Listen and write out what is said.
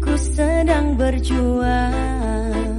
ku sedang berjuang.